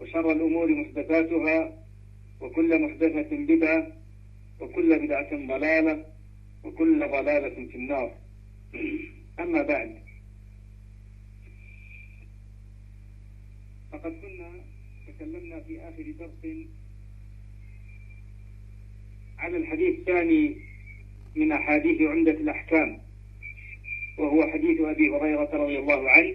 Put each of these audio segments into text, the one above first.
وشر الأمور محدثاتها وكل محدثة بدعة وكل بدعة ضلالة وكل ضلالة في النار أما بعد فقد كنا تكلمنا في آخر درس على الحديث الثاني من أحاديث عمدة الأحكام وهو حديث أبي هريرة رضي الله عنه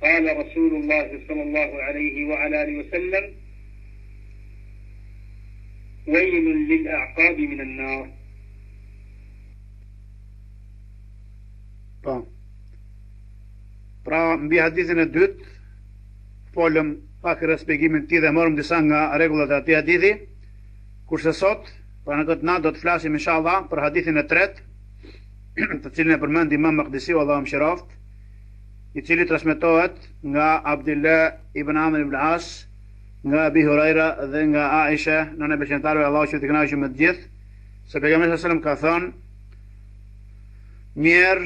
Qala Rasulullahi sallallahu alejhi wa ala alihi wa sallam, Wejlun lil a'qabi minan nar. Po. Pra, mbi hadithin e dytë, folëm pak rreth shpjegimit të tij dhe morëm disa nga rregullat e atij hadithi. Kurse sot, pra në këtë natë do të flasim inshallah për hadithin e tretë, të cilin e përmend Imam Maqdisiu Allahu e mëshiroftë. i cili transmetohet nga Abdullah ibn Amr ibn As, nga Abi Huraira dhe nga Aisha, nëna e besimtarëve Allahu qoftë i kënaqur me të gjithë, se pejgamberi sallallahu alajhi wasallam ka thënë mjerë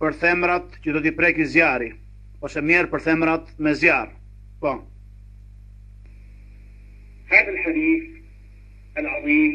për themrat që do t'i preki zjarri, ose mjerë për themrat me zjarr. Po. Hadith hadith al-azim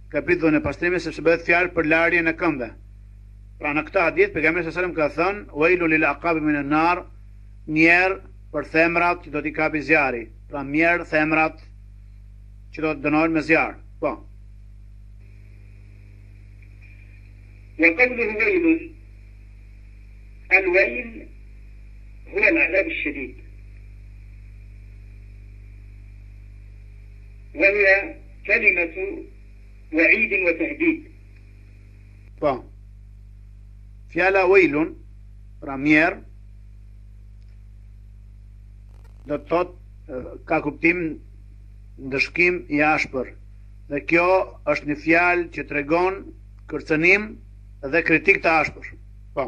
Kapitullin e pastrimit sepse bëhet fjalë për larjen e këmbëve. Pra në këtë hadith pejgamberi sallallahu alajhi wasallam ka thënë wailun lil aqabi minan nar mjerë për themrat që do t'i kapi zjarri. Pra mjerë themrat që do të dënohen me zjarr. Po. Al wail, huwa al-alam al-shadid. Dhe një, Kelimatu wa'idin wa tehdid. Po. Fjala wejlun, pra mjerë, do të thotë ka kuptim ndëshkim i ashpër. Dhe kjo është një fjalë që tregon kërcënim dhe kritikë të ashpër. Po.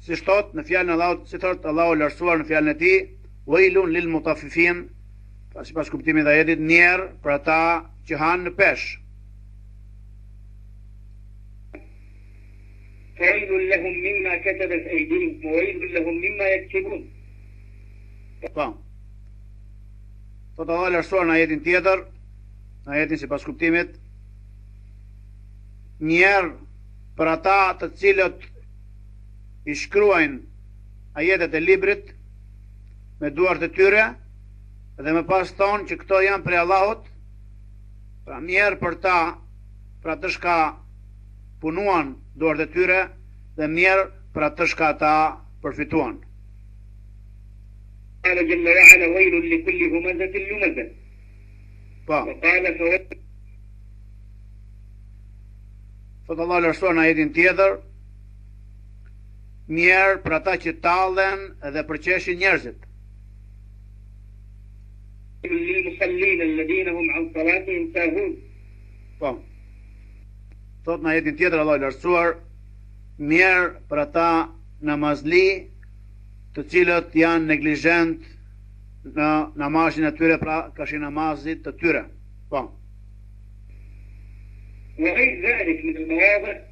Siç thotë në fjalën e Allahut, si thotë Allahu i lartësuar në fjalën e tij, "Wailun lil mutaffifin", pra sipas kuptimit të ajetit, mjerë për ata që hanë në peshë. Wailun lahum mimma katabat aydihim, wailun lahum mimma yaksibun. Po. Thotë Allahu i lartësuar në ajetin tjetër, në ajetin sipas kuptimit, mjerë për ata të cilët i shkruajnë ajetet e librit me duart e tyre dhe më pas thonë që këto janë prej Allahut, pra mjerë për ta, për atë çka punuan duart e tyre dhe mjerë për atë çka ata përfituan. Kale xhel-le wa ala vajlun li kulli humazetil lumazeh. Po. Po. Kale fa vajlun. Thotë Allahu i lartësuar në ajetin tjetër, Mjerë për ata që tallen dhe përqeshin njerëzit. Waylun lilmusalline alladhine hum an salatihim sahun. Po. Thot në ajetin tjetër Allahu i Lartësuar, mjerë për ata namazli të cilët janë neglizhentë në namazin e tyre pra karshi namazit të tyre. Po. Wa ghayr zalik min al-mawadi'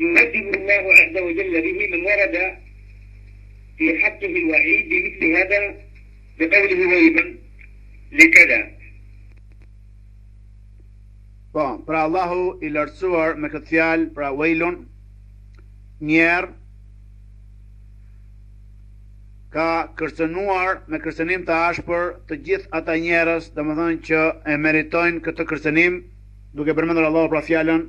Yuhaddidu Llahu azza wa jalla bihi man warada fi haqqihi al-wa'id bi mithli hadha bi qawlihi waylun li kadha. Po, pra Allahu i lartësuar me këtë fjalë, pra waylun mjer ka kërcënuar me kërcënim të ashpër të gjithë ata njerëz, domethënë që e meritojnë këtë kërcënim, duke përmendur Allahu pra fjalën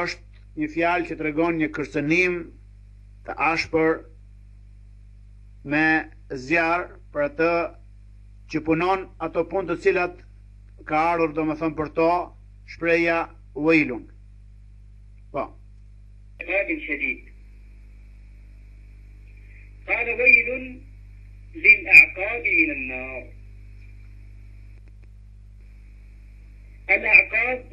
Është një fjalë që tregon një kërcënim të ashpër me zjarr për atë që punon ato punë të cilat ka ardhur domethënë për to shprehja Wailun. Po. Adhabin shedid. Qale Wailun lil aqabi min al nar. Al aqab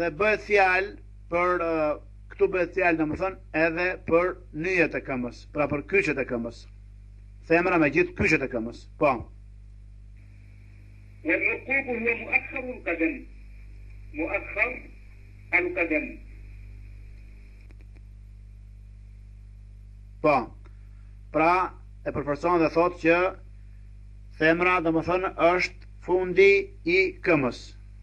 Dhe bëhet fjalë për këtu bëhet fjalë domethën edhe për nyjet e këmbës, pra për kyçet e këmbës. Themra me gjithë kyçet e këmbës. Po. Al aqibu hua muakharu al kadem. Muakhar al kadem. Po. Pra, e përforcon dhe thot që themra, domethënë, është fundi i këmës.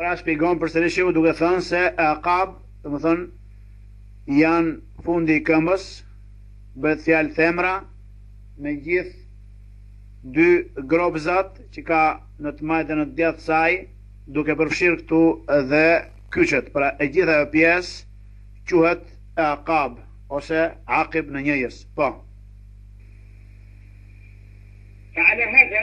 Pra shpjegon përsëri shehu duke thënë se aqab, domethënë janë fundi i këmbës, bëhet fjalë themra me gjithë dy gropëzat që ka në të majtë dhe në të djathtë saj, duke përfshirë këtu edhe kyçet. Pra e gjitha kjo pjesë quhet aqab ose aqib në njëjës. Po. Fa ala hadha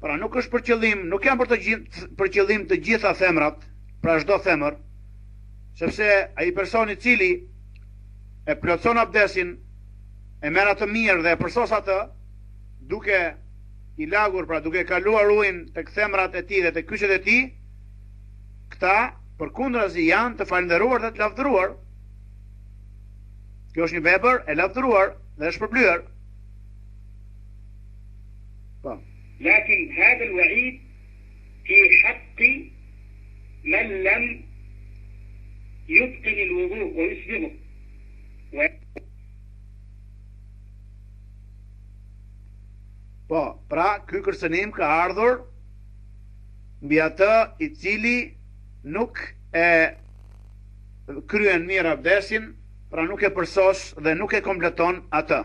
Pra nuk është për qëllim, nuk janë për të gjithë për qëllim të gjitha themrat, pra çdo themër, sepse ai person i cili e plotëson abdesin, e merr atë mirë dhe e përsos atë, duke i lagur, pra duke kaluar ujin tek themrat e tij dhe tek kyçet e tij, këta përkundrazi janë të falënderuar dhe të lavdëruar. Kjo është një vepër e lavdëruar dhe e shpërblyer. Po. Lakin hadha al-wa'id fi haqqi men lam yutqin al-wudu wa yusbighu. Po, pra ky kërcënim ka ardhur mbi atë i cili nuk e kryen mirë abdesin, pra nuk e përsos dhe nuk e kompleton atë.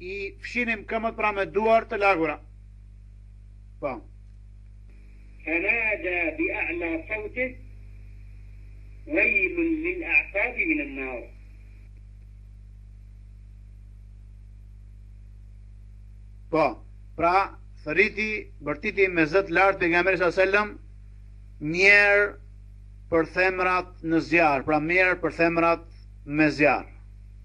i fshinim këmbët pra me duar të lagura. Po. Fanada bi a'la sauti Wejlun lil a'kabi min en nar Po, pra thëriti, bërtiti me zë të lartë pejgamberi sallallahu alajhi wasallam Mjerë për themrat në zjarr, pra mjerë për themrat me zjarr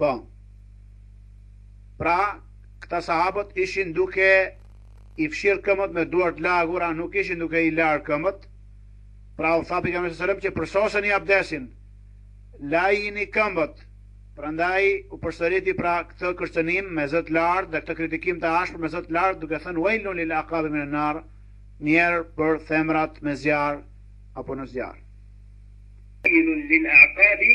Po. Pra, këta sahabët ishin duke i fshirë këmbët me duar të lagura, nuk ishin duke i larë këmbët, pra u tha pejgamberi sallallahu alajhi wasallam që përsoseni abdesin, lajini këmbët, prandaj u përsëriti pra këtë kërcënim me zë të lartë dhe këtë kritikim të ashpër me zë të lartë duke thënë uajlun lil akabi min en nar, mjerë për themrat me zjarr apo në zjarr. Uajlun lil akabi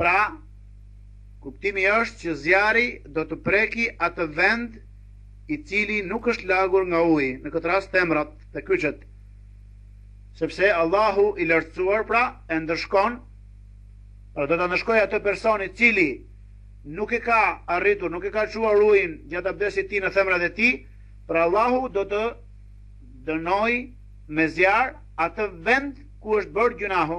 Pra, kuptimi është që zjarri do të prekë atë vend i cili nuk është lagur nga uji, në këtë rast themrat dhe kyçet. Sepse Allahu i lartësuar pra e ndëshkon, pra do ta ndëshkojë atë person i cili nuk e ka arritur, nuk e ka çuar ujin gjatë abdesit të tij në themrat e tij, pra Allahu do të dënojë me zjarr atë vend ku është bërë gjynahu.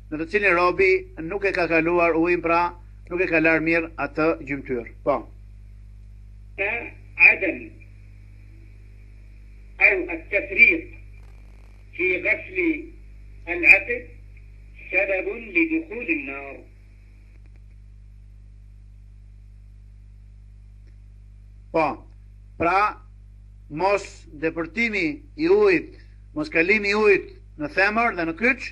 në të cilin robi nuk e ka kaluar ujin pra nuk e ka larë mirë atë gjymtyrë. Po. Fa adem au at tafrit fi ghasl al aqib sabab li dukhul an nar. Po. Pra mos depërtimi i ujit, mos kalimi i ujit në themër dhe në kyç,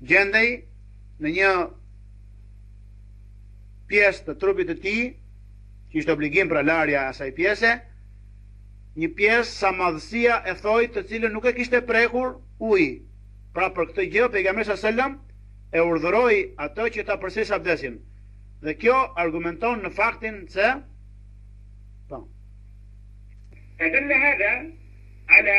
gjendej në një pjesë të trupit të tij, që ishte obligim pra larja e asaj pjese, një pjesë sa madhësia e thoit të cilën nuk e kishte prekur uji. Pra për këtë gjë pejgamberi sallallahu alajhi wasallam e urdhëroi atë që ta përsërisë abdesin. Dhe kjo argumenton në faktin se po. Fedel-le hadha ala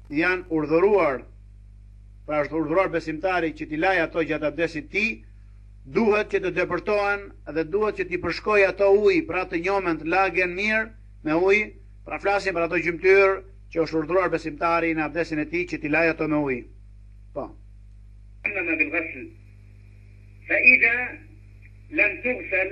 janë urdhëruar, pra është urdhëruar besimtari që t'i lajë ato gjatë abdesit të tij, duhet që të depërtohen dhe duhet që t'i përshkojë ato ujë, pra të njomen, të lagen mirë me ujë, pra flasim për ato gjymtyrë që është urdhëruar besimtari në abdesin e tij që t'i lajë ato me ujë. Po. Amma bil ghusl. Fa idha lam tughsal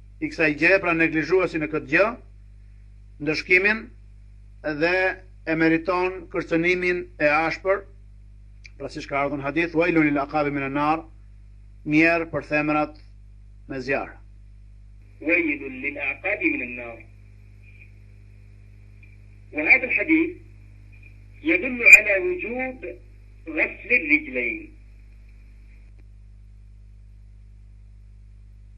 i kësaj gjëje, pra neglizhuesi në këtë gjë, ndëshkimin dhe e meriton kërcënimin e ashpër, pra siç ka ardhur në hadith, "Wailun lil aqabi min an-nar", mjerë për themrat me zjarr. "Wailun lil aqabi min an-nar". Wa hadha al-hadith yadullu ala wujub ghasl ar-rijlayn.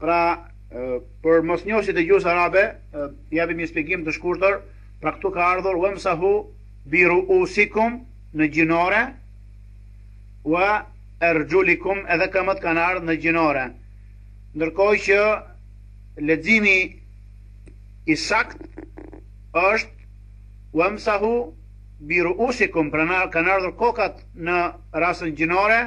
Pra, për mosnjohësit e gjuhës arabe, japim një shpjegim të shkurtër, pra këtu ka ardhur uemsahu bi ruusikum në gjinore, ue erxhulikum edhe këmbët kanë ardhë në gjinore. Ndërkohë që leximi i saktë është uemsahu bi ruusikum, pra kanë ardhur kokat në rasën gjinore,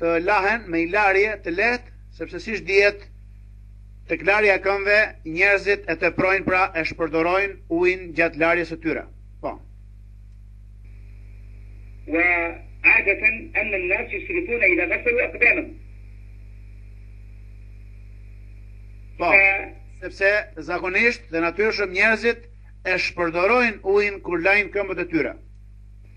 të lahen me larje të lehtë, sepse siç dihet, tek larja e këmbëve njerëzit e teprojnë pra e shpërdorojnë ujin gjatë larjes së tyre. Po. Wa adatan an an-nas yusrifuna idha ghasalu aqdamahum. Po. Sepse zakonisht dhe natyrshëm njerëzit e shpërdorojnë ujin kur lajnë këmbët e tyre.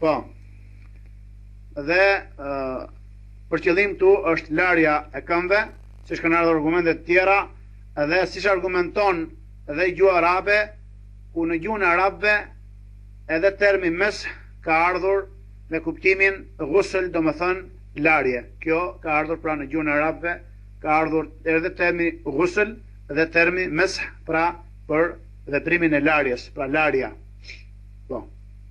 Po. Dhe ë uh, për qëllim këtu është larja e këmbëve, siç kanë ardhur argumente të tjera, dhe siç argumenton dhe gjuha arabe, ku në gjuhën e arabëve edhe termi mes'h ka ardhur me kuptimin ghusl, domethënë larje. Kjo ka ardhur pra në gjuhën e arabëve, ka ardhur edhe termi ghusl dhe termi mes'h pra për veprimin e larjes, pra larja. Po.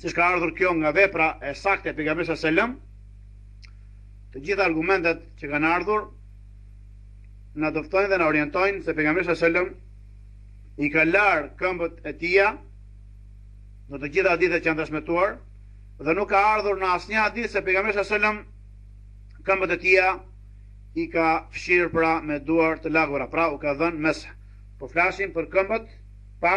siç ka ardhur kjo nga vepra e saktë e pejgamberit sallallahu alajhi wasallam, të gjitha argumentet që kanë ardhur na dëftojnë dhe na orientojnë se pejgamberi sallallahu alajhi wasallam i ka larë këmbët e tija në të gjitha hadithet që janë transmetuar dhe nuk ka ardhur në asnjë hadith se pejgamberi sallallahu alajhi wasallam këmbët e tija i ka fshirë pra me duar të lagura, pra u ka dhënë mes'h. Po flasim për këmbët pa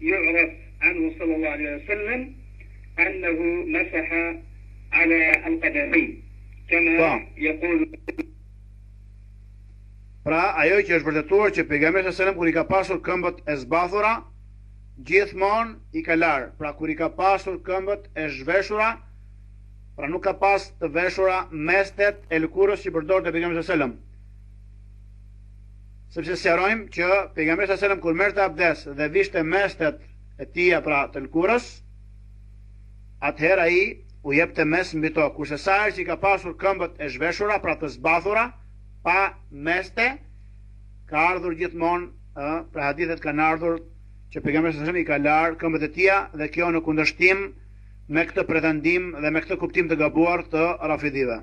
Yu'raf anhu sallallahu alejhi wa sallam annahu masaha ala al-qadamayn kama Po. yaqul Pra, ajo që është vërtetuar që pejgamberi sallallahu alajhi wasallam kur i ka pasur këmbët e zbathura, gjithmonë i ka lar. Pra kur i ka pasur këmbët e zhveshura, Pra nuk ka pas të veshura mestet e lëkurës që përdorte pejgamberi sallallahu alajhi wasallam. Sepse sqarojmë që pejgamberi sallallahu alajhi wasallam kur merrte abdes dhe vishte mestet e tija pra të lkurës, atëherë ai u jepte mes'h mbi to, kurse sa herë që i ka pasur këmbët e zhveshura, pra të zbathura, pa meste, ka ardhur gjithmonë, ë, pra hadithet kanë ardhur që pejgamberi sa i ka lar këmbët e tija dhe kjo në kundërshtim me këtë pretendim dhe me këtë kuptim të gabuar të Rafidive.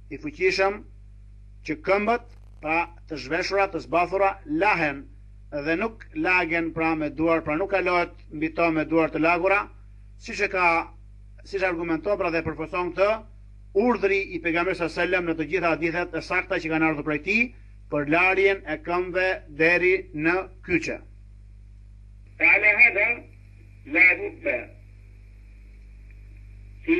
i fuqishëm që këmbët, pra të zhveshura, të zbathura, lahen dhe nuk lagen pra me duar, pra nuk kalohet mbi to me duar të lagura, siç e ka siç argumenton pra dhe përforcon këtë urdhri i pejgamberit sallallahu alajhi wasallam në të gjitha hadithet e sakta që kanë ardhur prej tij për larjen e këmbëve deri në kyçe. Ala hada la budda fi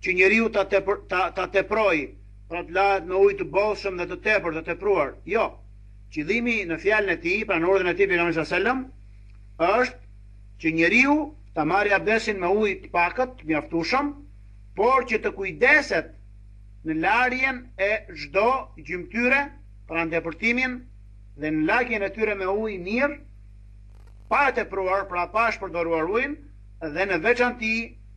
Që njeriu ta tepër, ta, ta teprojë, pra të lahet me ujë të bollshëm dhe të tepërt, të tepruar. Jo. Qëllimi në fjalën e tij, pra në urdhrin e tij pejgamberi sa selam, është që njeriu ta marrë abdesin me ujë të pakët, të mjaftueshëm, por që të kujdeset në larjen e çdo gjymtyre, pra në depërtimin dhe në lagjen e tyre me ujë mirë, pa e tepruar, pra pa shpërdoruar ujin, dhe në veçanti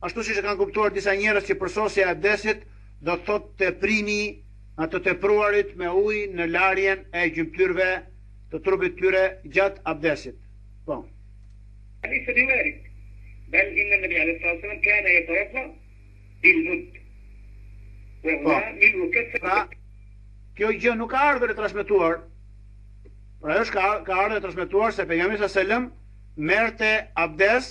Ashtu siç e kanë kuptuar disa njerëz që përsosja e abdesit do të thotë teprimi a të tepruarit me ujë në larjen e gjymtyrëve të trupit të tyre gjatë abdesit. Po. Hadith i Umerit. Bel inna nabi alayhi salatu wasallam kana yatawadda bil mud. Wa huwa po. mil'u kaffay. Pra, kjo gjë nuk ka ardhur e transmetuar. Pra ajo është ka ardhur e transmetuar se pejgamberi sallallahu alajhi wasallam merrte abdes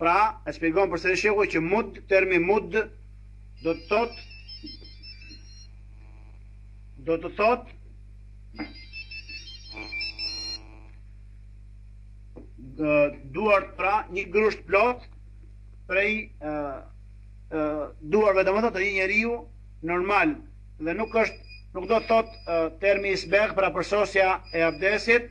Pra, e shpjegon përsëri shehu që mud, termi mud do të thot do të thot duart pra një grusht plot prej duarve domethënë të një njeriu normal dhe nuk është nuk do të thot termi isbeg pra përsosja e abdesit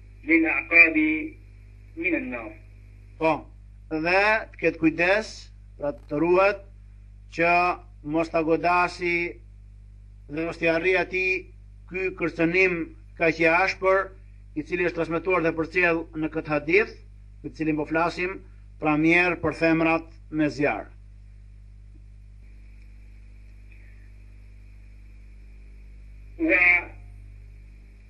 lil aqabi min en nar. Po, dhe të ketë kujdes, pra të ruhet, që mos ta godasë dhe mos t'i arrijë atij ky kërcënim kaq i ashpër, i cili është transmetuar dhe përcjellë në këtë hadith, për të cilin po flasim, pra mjerë për thembrat me zjarr. Dhe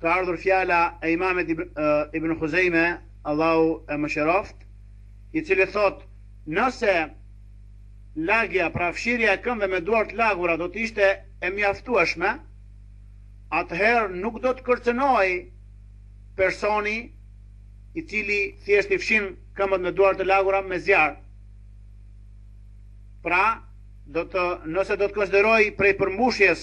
Ka ardhur fjala e Imamit Ibn Huzejme, Allahu e mëshiroftë, i cili thotë, nëse lagja, pra fshirja e këmbëve me duar të lagura do të ishte e mjaftueshme, atëherë nuk do të kërcënohej personi i cili thjesht i fshin këmbët me duar të lagura me zjarr. Pra, do të nëse do të konsiderohej prej përmbushjes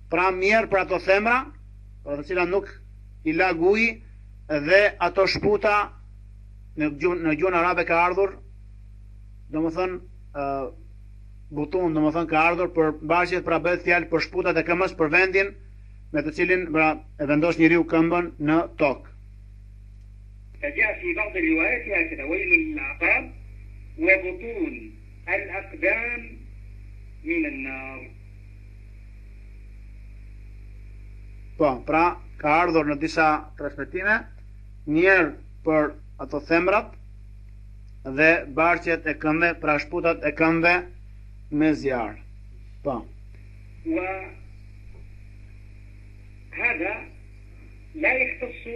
Pra mjerë për ato thembra, për të cilat nuk i lag uji dhe ato shputa në gjuhën në gjuhën arabe ka ardhur domethën ë uh, butun domethën ka ardhur për barqet pra bëhet fjalë për shputat e këmbës për vendin me të cilin pra e vendos njeriu këmbën në tokë. Ka dhënë si bën dhe juaj si ai ka vënë në aqab wa butun al aqdam min an-nar. Po, pra, ka ardhur në disa transmetime, mjerë për ato thembrat dhe barqet e këmbëve, pra shputat e këmbëve me zjarr. Po. Wa hada la yakhtassu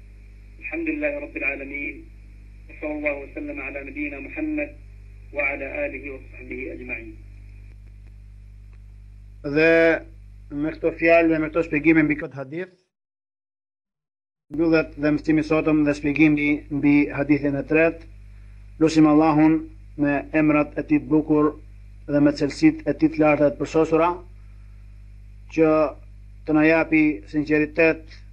Elhamdulillahi Rabbil Alamin Wa sallallahu wa sallam ala nabiyyina Muhammed Wa ala alihi wa sahbihi ajma'in Dhe me këto fjalë dhe me këto shpjegime mbi këtë hadith mbyllet dhe mësimi i sotëm dhe shpjegimi mbi hadithin e tretë. Lusim Allahun me emrat e tij të bukur dhe me cilësitë e tij të larta e të përsosura që të na japë sinqeritet